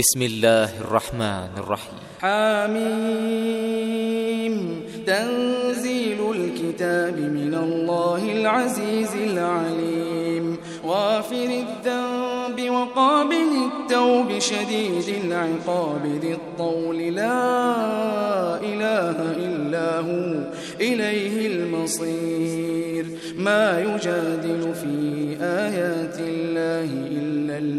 بسم الله الرحمن الرحيم. حاميم تنزيل الكتاب من الله العزيز العليم. غافر الذنب وقابل التوب شديد العقاب ذي الطول. لا إله إلا هو. إليه المصير. ما يجادل في آيات الله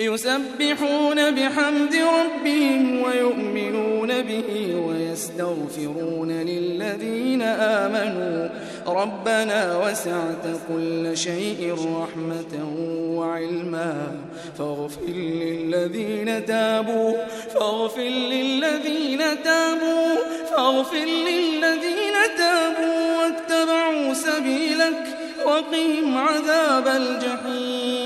يسبحون بحمد ربهم ويؤمنون به ويستغفرون للذين آمنوا. ربنا وسعت كل شيء رحمة وعلما. فاغفر للذين تابوا فاغفر للذين تابوا فاغفر للذين تابوا واتبعوا سبيلك وقهم عذاب الجحيم.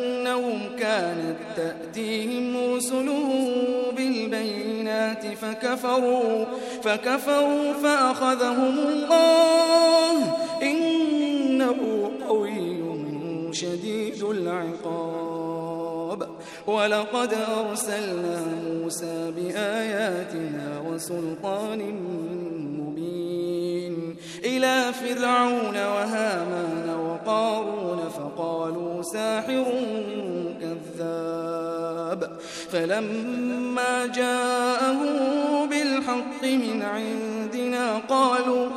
بأنهم كانت تأتيهم رسلهم بالبينات فكفروا فكفروا فأخذهم الله. إنه قوي شديد العقاب. ولقد أرسلنا موسى بآياتنا وسلطان مبين. إلى فرعون وهامان وقارون فقالوا ساحر كذاب فلما جاءهم بالحق من عندنا قالوا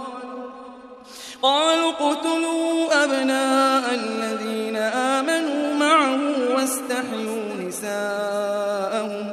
قالوا اقتلوا أبناء الذين آمنوا معه واستحيوا نساءهم.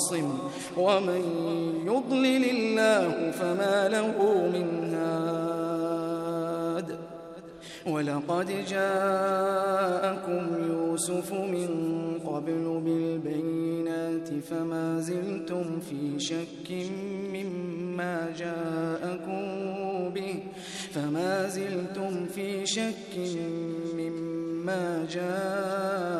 عاصم ومن يضلل الله فما له من هاد. ولقد جاءكم يوسف من قبل بالبينات فما زلتم في شك مما جاءكم به. فما زلتم في شك مما جاءكم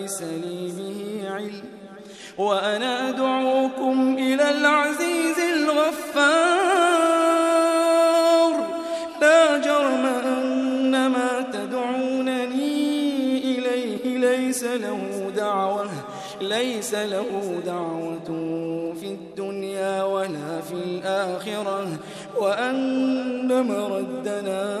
ليس لي به علم. وأنا أدعوكم إلى العزيز الغفار. لا جرم أن ما تدعونني إليه ليس له دعوة ليس له دعوة في الدنيا ولا في الآخرة. وأن مردنا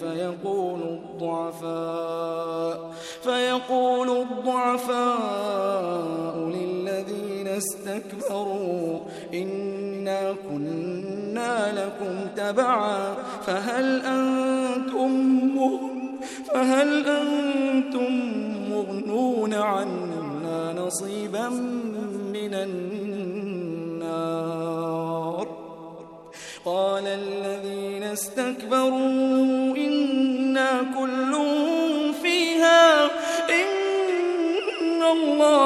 فيقول الضعفاء فيقول الضعفاء للذين استكبروا إنا كنا لكم تبعا فهل أنتم مغن فهل أنتم مغنون عنا نصيبا من النار؟ قال الذين استكبروا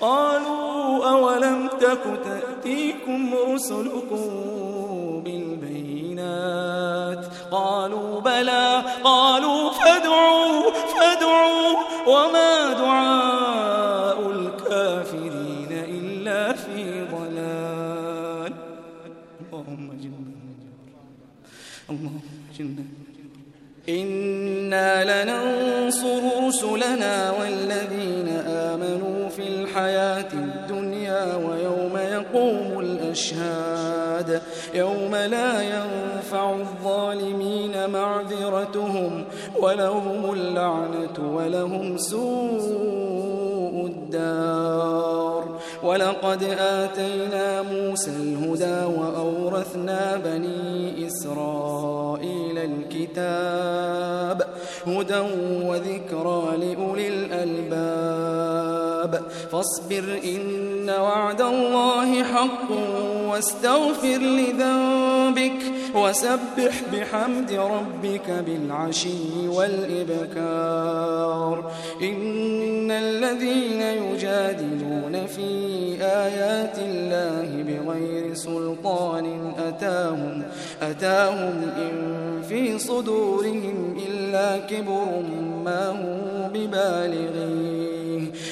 قالوا أولم تك تأتيكم رسلكم بالبينات قالوا بلى قالوا فادعوا فادعوا وما دعاء الكافرين إلا في ضلال. اللهم جنة اللهم جنة إنا لننصر رسلنا والذين الحياة الدنيا ويوم يقوم الأشهاد. يوم لا ينفع الظالمين معذرتهم ولهم اللعنة ولهم سوء الدار. ولقد آتينا موسى الهدى وأورثنا بني إسرائيل الكتاب هدى وذكرى لأولي الألباب. فاصبر إن وعد الله حق واستغفر لذنبك وسبح بحمد ربك بالعشي والإبكار إن الذين يجادلون في آيات الله بغير سلطان أتاهم أتاهم إن في صدورهم إلا كبر ما هم ببالغيه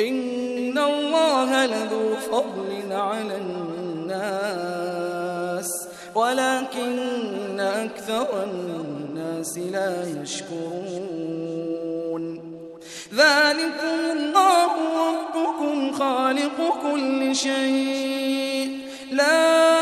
إن الله لذو فضل على الناس ولكن أكثر الناس لا يشكرون. ذلكم الله ربكم خالق كل شيء. لا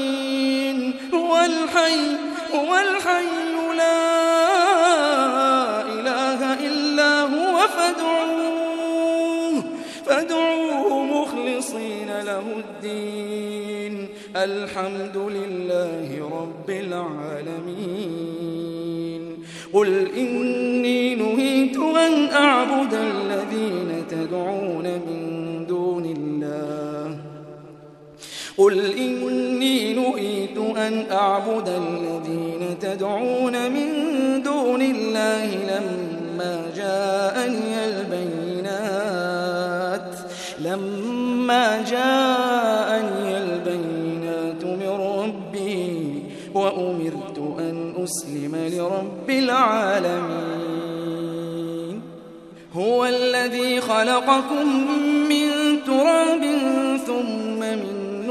الحي هو الحي لا إله إلا هو فادعوه فادعوه مخلصين له الدين. الحمد لله رب العالمين. قل إني نهيت أن أعبد الذين قل إني نهيت أن أعبد الذين تدعون من دون الله لما جاءني البينات لما جاءني البينات من ربي وأمرت أن أسلم لرب العالمين. هو الذي خلقكم من تراب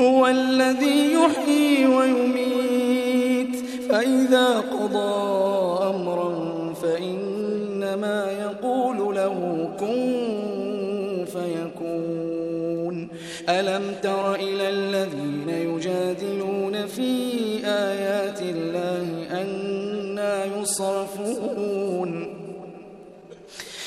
هو الذي يحيي ويميت. فإذا قضى أمرا فإنما يقول له كن فيكون. ألم تر إلى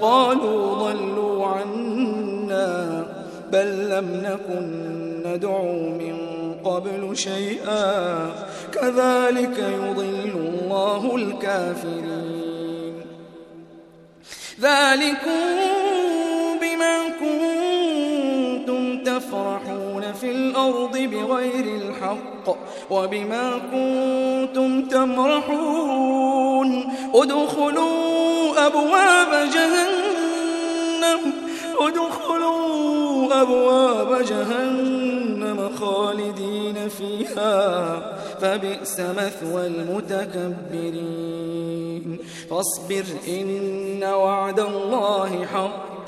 قالوا ضلوا عنا بل لم نكن ندعو من قبل شيئا كذلك يضل الله الكافرين. ذلكم بما كنتم تفرحون. في الأرض بغير الحق وبما كنتم تمرحون ادخلوا أبواب جهنم ادخلوا أبواب جهنم خالدين فيها فبئس مثوى المتكبرين. فاصبر إن وعد الله حق.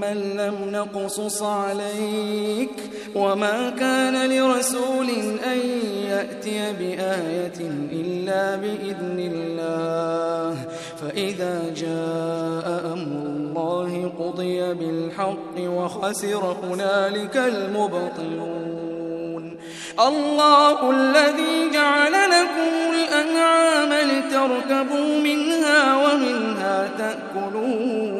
من لم نقصص عليك وما كان لرسول أن يأتي بآية إلا بإذن الله فإذا جاء أمر الله قضي بالحق وخسر هنالك المبطلون. الله الذي جعل لكم الأنعام لتركبوا منها ومنها تأكلون.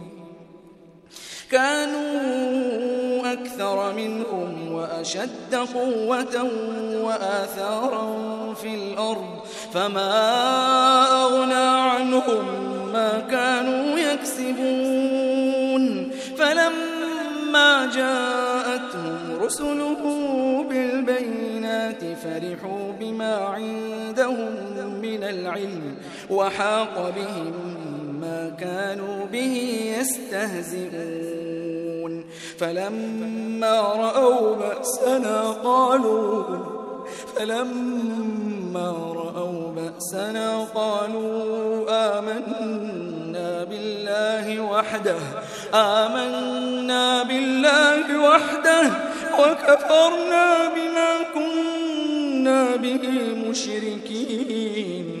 كانوا أكثر منهم وأشد قوة وآثارا في الأرض فما أغنى عنهم ما كانوا يكسبون فلما جاءتهم رسله بالبينات فرحوا بما عندهم من العلم وحاق بهم ما كانوا به يستهزئون. فلما رأوا بأسنا قالوا فلما رأوا بأسنا قالوا آمنا بالله وحده آمنا بالله وحده وكفرنا بما كنا به مشركين.